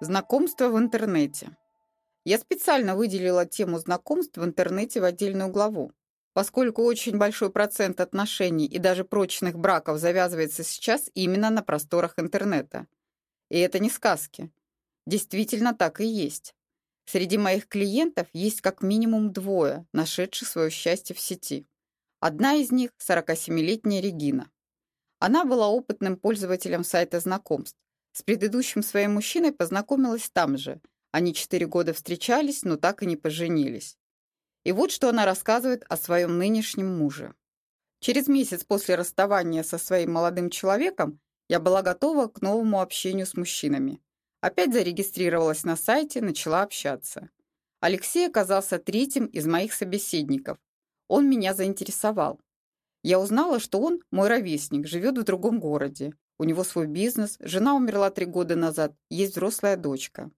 Знакомство в интернете. Я специально выделила тему знакомств в интернете в отдельную главу, поскольку очень большой процент отношений и даже прочных браков завязывается сейчас именно на просторах интернета. И это не сказки. Действительно так и есть. Среди моих клиентов есть как минимум двое, нашедших свое счастье в сети. Одна из них – 47-летняя Регина. Она была опытным пользователем сайта знакомств, с предыдущим своим мужчиной познакомилась там же. Они четыре года встречались, но так и не поженились. И вот что она рассказывает о своем нынешнем муже. Через месяц после расставания со своим молодым человеком я была готова к новому общению с мужчинами. Опять зарегистрировалась на сайте, начала общаться. Алексей оказался третьим из моих собеседников. Он меня заинтересовал. Я узнала, что он мой ровесник, живет в другом городе. У него свой бизнес, жена умерла три года назад, есть взрослая дочка.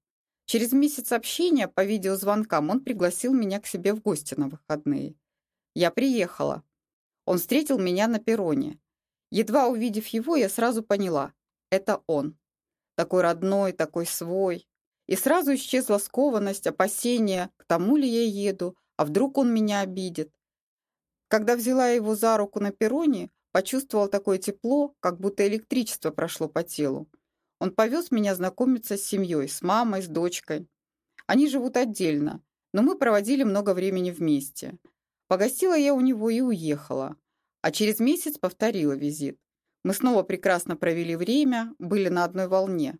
Через месяц общения по видеозвонкам он пригласил меня к себе в гости на выходные. Я приехала. Он встретил меня на перроне. Едва увидев его, я сразу поняла – это он. Такой родной, такой свой. И сразу исчезла скованность, опасения, к тому ли я еду, а вдруг он меня обидит. Когда взяла его за руку на перроне, Почувствовал такое тепло, как будто электричество прошло по телу. Он повез меня знакомиться с семьей, с мамой, с дочкой. Они живут отдельно, но мы проводили много времени вместе. Погостила я у него и уехала. А через месяц повторила визит. Мы снова прекрасно провели время, были на одной волне.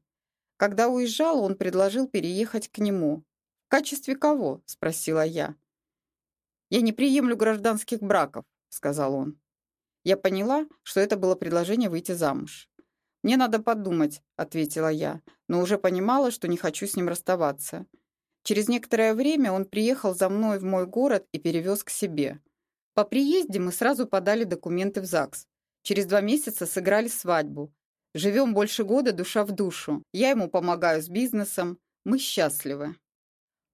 Когда уезжал, он предложил переехать к нему. «В качестве кого?» – спросила я. «Я не приемлю гражданских браков», – сказал он. Я поняла, что это было предложение выйти замуж. «Мне надо подумать», — ответила я, но уже понимала, что не хочу с ним расставаться. Через некоторое время он приехал за мной в мой город и перевез к себе. По приезде мы сразу подали документы в ЗАГС. Через два месяца сыграли свадьбу. Живем больше года душа в душу. Я ему помогаю с бизнесом. Мы счастливы.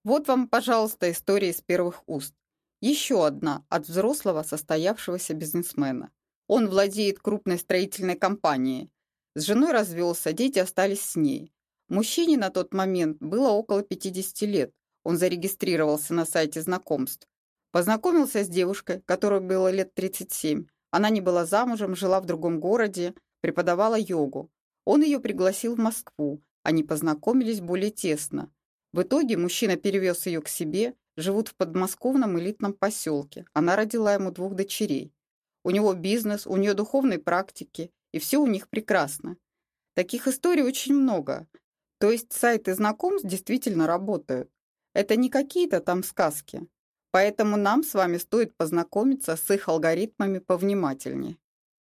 Вот вам, пожалуйста, история из первых уст. Еще одна от взрослого состоявшегося бизнесмена. Он владеет крупной строительной компанией. С женой развелся, дети остались с ней. Мужчине на тот момент было около 50 лет. Он зарегистрировался на сайте знакомств. Познакомился с девушкой, которой было лет 37. Она не была замужем, жила в другом городе, преподавала йогу. Он ее пригласил в Москву. Они познакомились более тесно. В итоге мужчина перевез ее к себе, живут в подмосковном элитном поселке. Она родила ему двух дочерей. У него бизнес, у нее духовные практики, и все у них прекрасно. Таких историй очень много. То есть сайты знакомств действительно работают. Это не какие-то там сказки. Поэтому нам с вами стоит познакомиться с их алгоритмами повнимательнее.